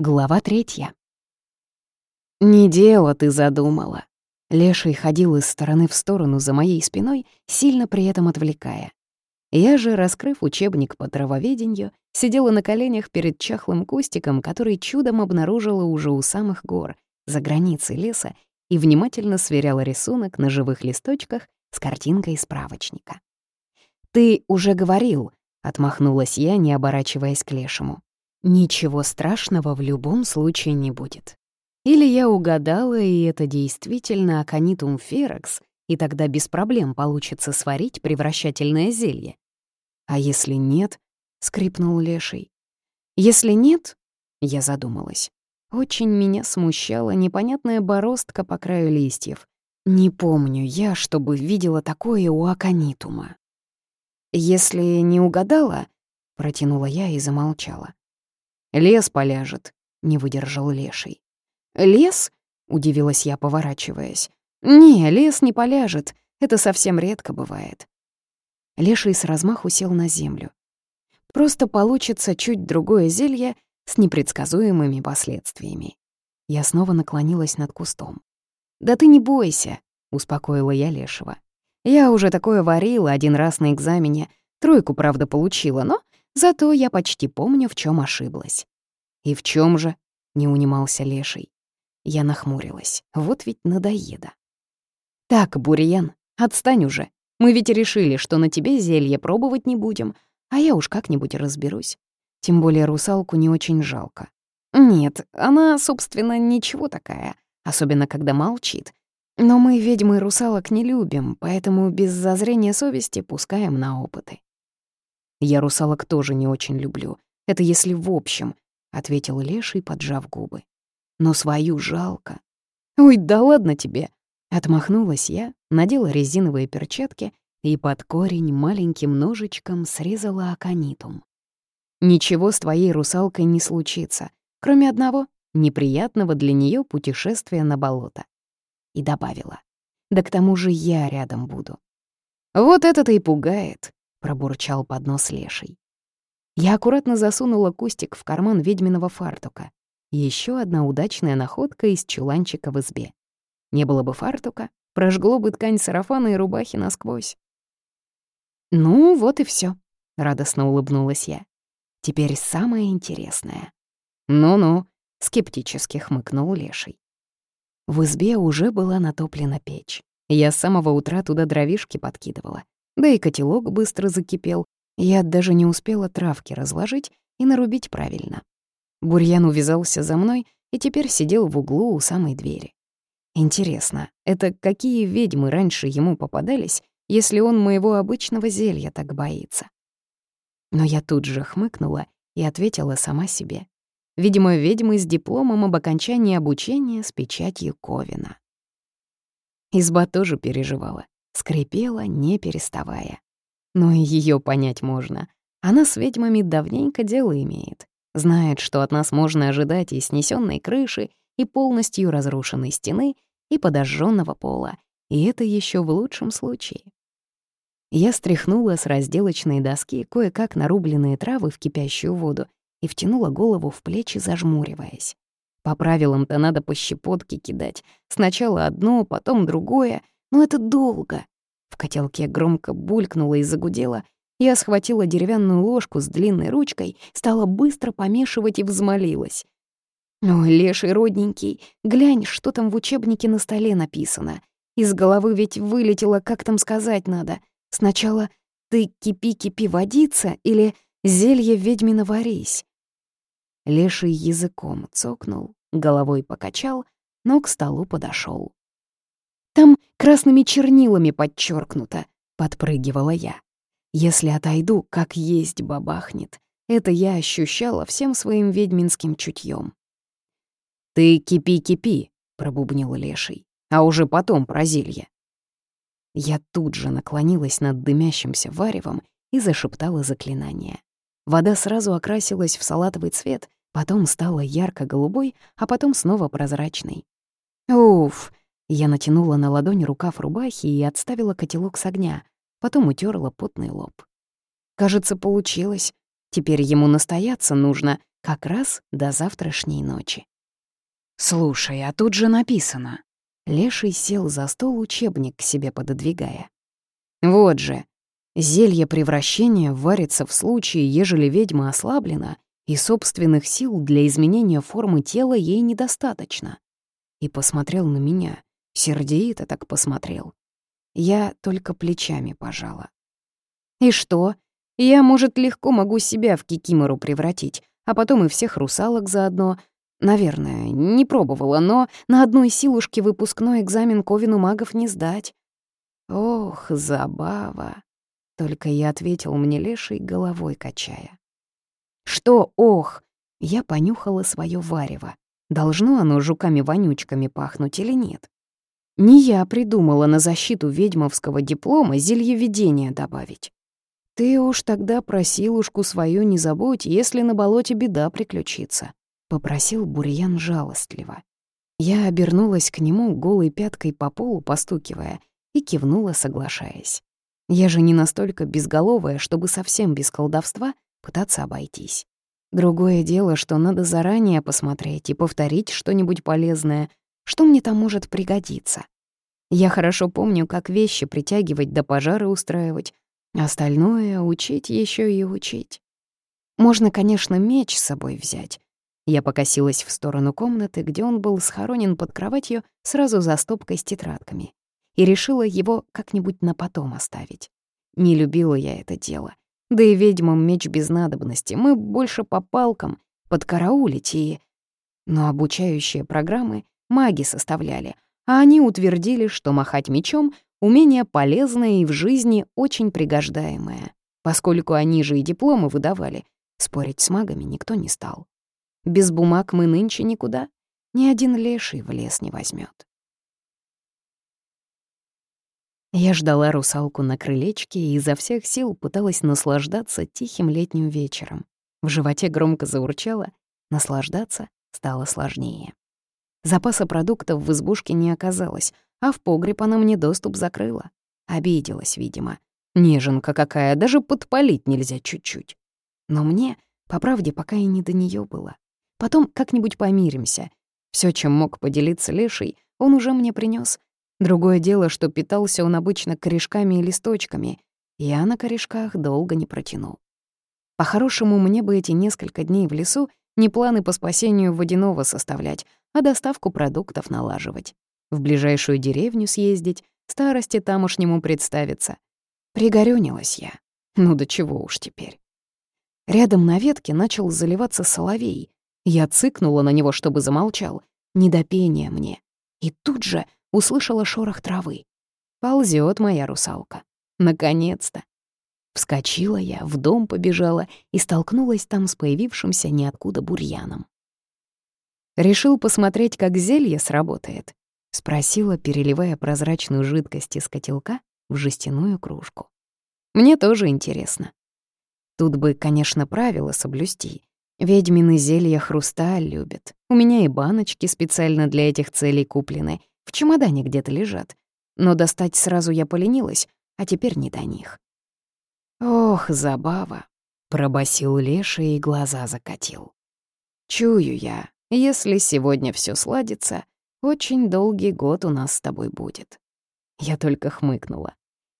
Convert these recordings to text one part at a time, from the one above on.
Глава третья. «Не дело ты задумала». Леший ходил из стороны в сторону за моей спиной, сильно при этом отвлекая. Я же, раскрыв учебник по травоведению, сидела на коленях перед чахлым кустиком, который чудом обнаружила уже у самых гор, за границей леса, и внимательно сверяла рисунок на живых листочках с картинкой справочника. «Ты уже говорил», — отмахнулась я, не оборачиваясь к Лешему. Ничего страшного в любом случае не будет. Или я угадала, и это действительно аконитум ферокс, и тогда без проблем получится сварить превращательное зелье. А если нет, — скрипнул леший. Если нет, — я задумалась. Очень меня смущала непонятная бороздка по краю листьев. Не помню я, чтобы видела такое у аконитума. «Если не угадала», — протянула я и замолчала. Лес поляжет», — не выдержал леший. «Лес?» — удивилась я, поворачиваясь. «Не, лес не поляжет. Это совсем редко бывает». Леший с размаху сел на землю. Просто получится чуть другое зелье с непредсказуемыми последствиями. Я снова наклонилась над кустом. «Да ты не бойся», — успокоила я Лешего. «Я уже такое варила один раз на экзамене. Тройку, правда, получила, но Зато я почти помню, в чем ошиблась. «И в чем же?» — не унимался Леший. Я нахмурилась. Вот ведь надоеда. «Так, Бурьян, отстань уже. Мы ведь решили, что на тебе зелье пробовать не будем, а я уж как-нибудь разберусь. Тем более русалку не очень жалко. Нет, она, собственно, ничего такая, особенно когда молчит. Но мы ведьмы русалок не любим, поэтому без зазрения совести пускаем на опыты. Я русалок тоже не очень люблю. Это если в общем, — ответил Леший, поджав губы. Но свою жалко. Ой, да ладно тебе. Отмахнулась я, надела резиновые перчатки и под корень маленьким ножичком срезала аконитум. Ничего с твоей русалкой не случится, кроме одного неприятного для нее путешествия на болото. И добавила. Да к тому же я рядом буду. Вот это-то и пугает. — пробурчал под нос леший. Я аккуратно засунула кустик в карман ведьминого фартука. Еще одна удачная находка из чуланчика в избе. Не было бы фартука, прожгло бы ткань сарафана и рубахи насквозь. «Ну, вот и все, радостно улыбнулась я. «Теперь самое интересное». «Ну-ну», — скептически хмыкнул Леший. В избе уже была натоплена печь. Я с самого утра туда дровишки подкидывала. Да и котелок быстро закипел. Я даже не успела травки разложить и нарубить правильно. Бурьян увязался за мной и теперь сидел в углу у самой двери. Интересно, это какие ведьмы раньше ему попадались, если он моего обычного зелья так боится? Но я тут же хмыкнула и ответила сама себе. Видимо, ведьмы с дипломом об окончании обучения с печатью Ковина. Изба тоже переживала скрипела, не переставая. Но и её понять можно. Она с ведьмами давненько дело имеет. Знает, что от нас можно ожидать и снесённой крыши, и полностью разрушенной стены, и подожжённого пола. И это ещё в лучшем случае. Я стряхнула с разделочной доски кое-как нарубленные травы в кипящую воду и втянула голову в плечи, зажмуриваясь. По правилам-то надо по щепотке кидать. Сначала одно, потом другое, но это долго. В котелке громко булькнуло и загудело. Я схватила деревянную ложку с длинной ручкой, стала быстро помешивать и взмолилась. «Ой, леший родненький, глянь, что там в учебнике на столе написано. Из головы ведь вылетело, как там сказать надо. Сначала ты кипи-кипи водиться или зелье ведьмина варись». Леший языком цокнул, головой покачал, но к столу подошел. Там красными чернилами подчеркнуто, подпрыгивала я. Если отойду, как есть бабахнет. Это я ощущала всем своим ведьминским чутьем. «Ты кипи-кипи», — пробубнил леший, «а уже потом про зелье». Я тут же наклонилась над дымящимся варевом и зашептала заклинание. Вода сразу окрасилась в салатовый цвет, потом стала ярко-голубой, а потом снова прозрачной. Уф, я натянула на ладонь рукав рубахи и отставила котелок с огня, потом утерла потный лоб. Кажется, получилось. Теперь ему настояться нужно, как раз до завтрашней ночи. «Слушай, а тут же написано». Леший сел за стол, учебник к себе пододвигая. «Вот же, зелье превращения варится в случае, ежели ведьма ослаблена, и собственных сил для изменения формы тела ей недостаточно». И посмотрел на меня, сердито так посмотрел. Я только плечами пожала. «И что? Я, может, легко могу себя в кикимору превратить, а потом и всех русалок заодно, Наверное, не пробовала, но на одной силушке выпускной экзамен Ковину магов не сдать. Ох, забава. Только я ответил мне леший, головой качая. Что ох? Я понюхала свое варево. Должно оно жуками-вонючками пахнуть или нет? Не я придумала на защиту ведьмовского диплома зельеведение добавить. Ты уж тогда про силушку свою не забудь, если на болоте беда приключится. — попросил Бурьян жалостливо. Я обернулась к нему голой пяткой по полу, постукивая, и кивнула, соглашаясь. Я же не настолько безголовая, чтобы совсем без колдовства пытаться обойтись. Другое дело, что надо заранее посмотреть и повторить что-нибудь полезное, что мне там может пригодиться. Я хорошо помню, как вещи притягивать до пожара устраивать, остальное — учить еще и учить. Можно, конечно, меч с собой взять, я покосилась в сторону комнаты, где он был схоронен под кроватью сразу за стопкой с тетрадками, и решила его как-нибудь на потом оставить. Не любила я это дело. Да и ведьмам меч без надобности. Мы больше по палкам, подкараулить и... Но обучающие программы маги составляли, а они утвердили, что махать мечом — умение полезное и в жизни очень пригождаемое. Поскольку они же и дипломы выдавали, спорить с магами никто не стал. Без бумаг мы нынче никуда. Ни один леший в лес не возьмет. Я ждала русалку на крылечке и изо всех сил пыталась наслаждаться тихим летним вечером. В животе громко заурчало, наслаждаться стало сложнее. Запаса продуктов в избушке не оказалось, а в погреб она мне доступ закрыла. Обиделась, видимо. Неженка какая, даже подпалить нельзя чуть-чуть. Но мне, по правде, пока и не до нее было. Потом как-нибудь помиримся. Все, чем мог поделиться Леший, он уже мне принес. Другое дело, что питался он обычно корешками и листочками. Я на корешках долго не протянул. По-хорошему, мне бы эти несколько дней в лесу не планы по спасению водяного составлять, а доставку продуктов налаживать. В ближайшую деревню съездить, старости тамошнему представиться. Пригорюнилась я. Ну до чего уж теперь. Рядом на ветке начал заливаться соловей, я цыкнула на него, чтобы замолчал. Недопение мне. И тут же услышала шорох травы. Ползет моя русалка. Наконец-то. Вскочила я, в дом побежала и столкнулась там с появившимся ниоткуда бурьяном. «Решил посмотреть, как зелье сработает?» — спросила, переливая прозрачную жидкость из котелка в жестяную кружку. «Мне тоже интересно. Тут бы, конечно, правила соблюсти, Ведьмины зелья хрусталь любят. У меня и баночки специально для этих целей куплены. В чемодане где-то лежат. Но достать сразу я поленилась, а теперь не до них. «Ох, забава!» — пробасил Леша и глаза закатил. «Чую я, если сегодня все сладится, очень долгий год у нас с тобой будет». Я только хмыкнула.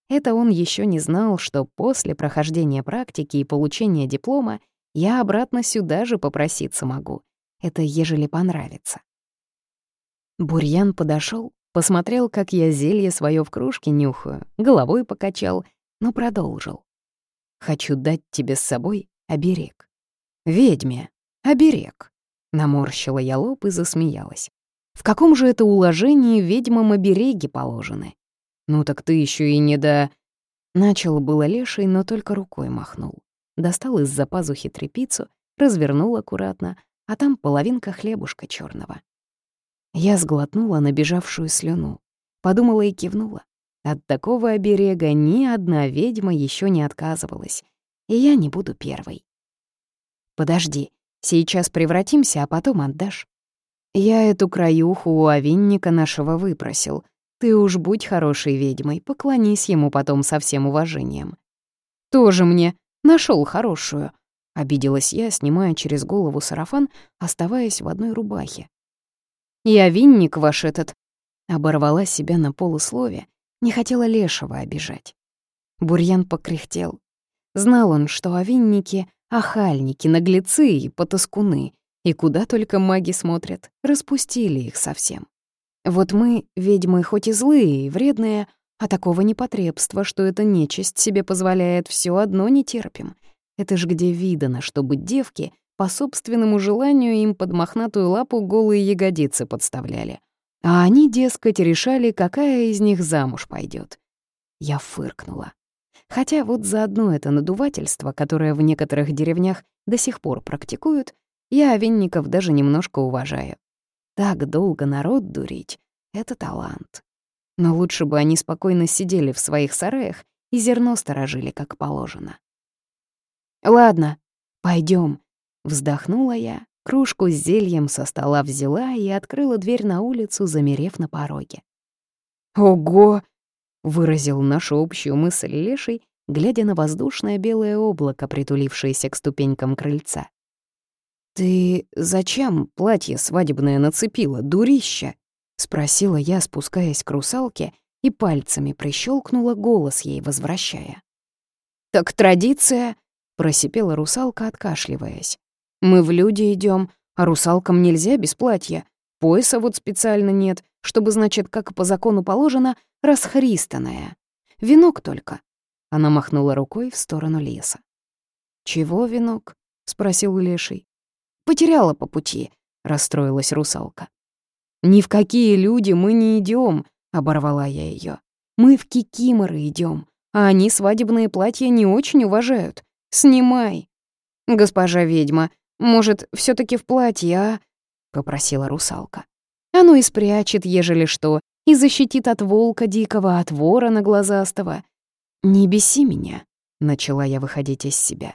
Это он еще не знал, что после прохождения практики и получения диплома я обратно сюда же попроситься могу. Это ежели понравится. Бурьян подошел, посмотрел, как я зелье свое в кружке нюхаю, головой покачал, но продолжил. «Хочу дать тебе с собой оберег». «Ведьме, оберег», — наморщила я лоб и засмеялась. «В каком же это уложении ведьмам обереги положены?» «Ну так ты еще и не до...» Начал было леший, но только рукой махнул достал из-за пазухи трепицу, развернул аккуратно, а там половинка хлебушка черного. Я сглотнула набежавшую слюну, подумала и кивнула. От такого оберега ни одна ведьма еще не отказывалась, и я не буду первой. «Подожди, сейчас превратимся, а потом отдашь». Я эту краюху у овинника нашего выпросил. Ты уж будь хорошей ведьмой, поклонись ему потом со всем уважением. Тоже мне Нашел хорошую. Обиделась я, снимая через голову сарафан, оставаясь в одной рубахе. «Я винник ваш этот», — оборвала себя на полуслове, не хотела лешего обижать. Бурьян покряхтел. Знал он, что овинники — охальники, наглецы и потаскуны, и куда только маги смотрят, распустили их совсем. Вот мы, ведьмы, хоть и злые и вредные, а такого непотребства, что эта нечисть себе позволяет, все одно не терпим. Это ж где видано, чтобы девки по собственному желанию им под мохнатую лапу голые ягодицы подставляли. А они, дескать, решали, какая из них замуж пойдет. Я фыркнула. Хотя вот за одно это надувательство, которое в некоторых деревнях до сих пор практикуют, я овенников даже немножко уважаю. Так долго народ дурить — это талант. Но лучше бы они спокойно сидели в своих сараях и зерно сторожили, как положено. «Ладно, пойдем, вздохнула я, кружку с зельем со стола взяла и открыла дверь на улицу, замерев на пороге. «Ого!» — выразил нашу общую мысль Леший, глядя на воздушное белое облако, притулившееся к ступенькам крыльца. «Ты зачем платье свадебное нацепила, дурища?» — спросила я, спускаясь к русалке, и пальцами прищелкнула голос ей, возвращая. «Так традиция!» — просипела русалка, откашливаясь. «Мы в люди идем, а русалкам нельзя без платья. Пояса вот специально нет, чтобы, значит, как по закону положено, расхристанная. Венок только». Она махнула рукой в сторону леса. «Чего венок?» — спросил Леший. «Потеряла по пути», — расстроилась русалка. «Ни в какие люди мы не идем, оборвала я ее. «Мы в кикиморы идем, а они свадебные платья не очень уважают. Снимай!» «Госпожа ведьма, может, все таки в платье, а?» — попросила русалка. «Оно и спрячет, ежели что, и защитит от волка дикого, от ворона глазастого. Не беси меня», — начала я выходить из себя.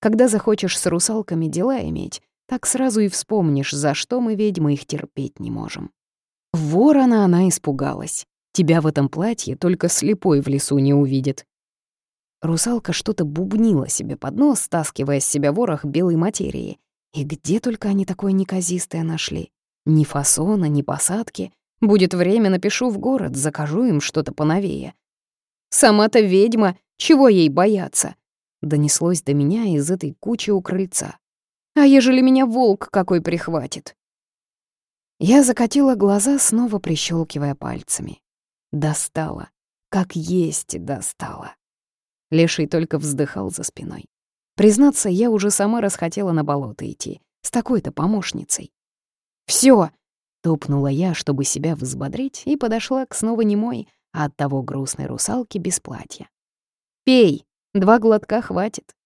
«Когда захочешь с русалками дела иметь, так сразу и вспомнишь, за что мы, ведьмы, их терпеть не можем. Ворона она испугалась. Тебя в этом платье только слепой в лесу не увидит. Русалка что-то бубнила себе под нос, стаскивая с себя ворох белой материи. И где только они такое неказистое нашли? Ни фасона, ни посадки. Будет время, напишу в город, закажу им что-то поновее. «Сама-то ведьма, чего ей бояться?» Донеслось до меня из этой кучи у крыльца. А ежели меня волк какой прихватит? Я закатила глаза, снова прищелкивая пальцами. Достала. Как есть достала. Леший только вздыхал за спиной. Признаться, я уже сама расхотела на болото идти. С такой-то помощницей. Всё! топнула я, чтобы себя взбодрить, и подошла к снова немой, а от того грустной русалки без платья. «Пей! Два глотка хватит!»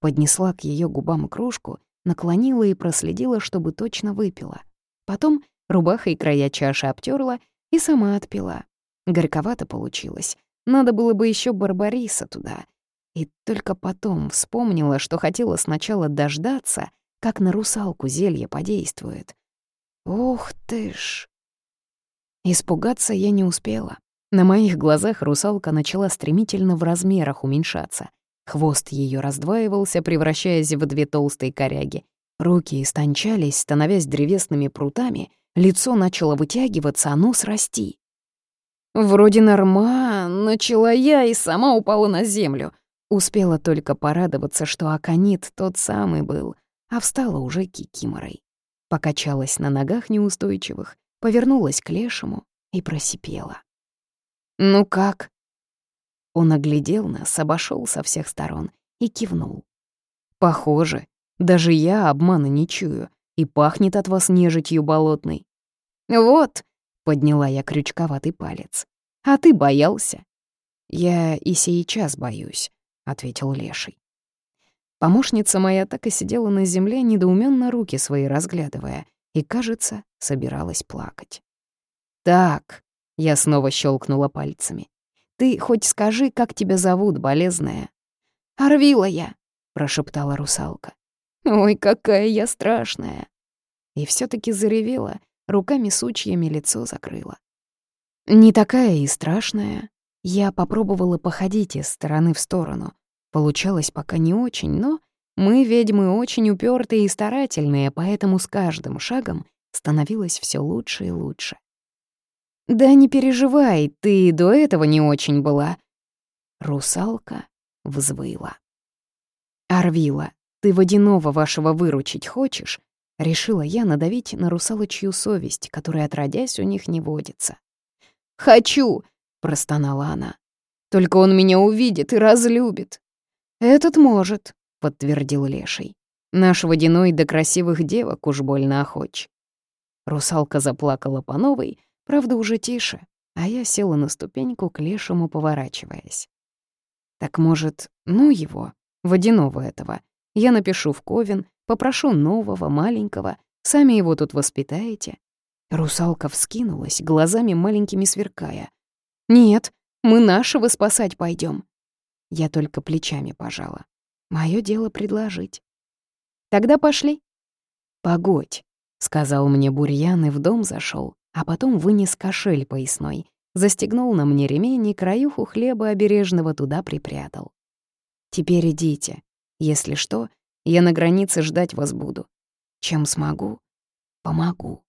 Поднесла к ее губам кружку наклонила и проследила, чтобы точно выпила. Потом рубаха и края чаши обтерла и сама отпила. Горьковато получилось. Надо было бы еще Барбариса туда. И только потом вспомнила, что хотела сначала дождаться, как на русалку зелье подействует. Ух ты ж! Испугаться я не успела. На моих глазах русалка начала стремительно в размерах уменьшаться. Хвост ее раздваивался, превращаясь в две толстые коряги. Руки истончались, становясь древесными прутами, лицо начало вытягиваться, а нос расти. «Вроде норма, начала я и сама упала на землю». Успела только порадоваться, что Аконит тот самый был, а встала уже кикиморой. Покачалась на ногах неустойчивых, повернулась к лешему и просипела. «Ну как?» Он оглядел нас, обошел со всех сторон и кивнул. «Похоже, даже я обмана не чую, и пахнет от вас нежитью болотной». «Вот», — подняла я крючковатый палец, — «а ты боялся». «Я и сейчас боюсь», — ответил Леший. Помощница моя так и сидела на земле, недоуменно руки свои разглядывая, и, кажется, собиралась плакать. «Так», — я снова щелкнула пальцами, ты хоть скажи, как тебя зовут, болезная?» «Орвила я», — прошептала русалка. «Ой, какая я страшная!» И все таки заревела, руками сучьями лицо закрыла. Не такая и страшная. Я попробовала походить из стороны в сторону. Получалось пока не очень, но Мы, ведьмы, очень упертые и старательные, поэтому с каждым шагом становилось все лучше и лучше. «Да не переживай, ты до этого не очень была». Русалка взвыла. «Арвила, ты водяного вашего выручить хочешь?» Решила я надавить на русалочью совесть, которая, отродясь, у них не водится. «Хочу!» — простонала она. «Только он меня увидит и разлюбит». «Этот может», — подтвердил Леший. «Наш водяной до красивых девок уж больно охоч». Русалка заплакала по новой, правда, уже тише, а я села на ступеньку к Лешему, поворачиваясь. «Так, может, ну его, водяного этого, я напишу в Ковен, попрошу нового, маленького, сами его тут воспитаете». Русалка вскинулась, глазами маленькими сверкая. «Нет, мы нашего спасать пойдем. Я только плечами пожала. Моё дело предложить. «Тогда пошли». «Погодь», — сказал мне Бурьян и в дом зашел, а потом вынес кошель поясной, застегнул на мне ремень и краюху хлеба обережного туда припрятал. «Теперь идите. Если что, я на границе ждать вас буду. Чем смогу, помогу».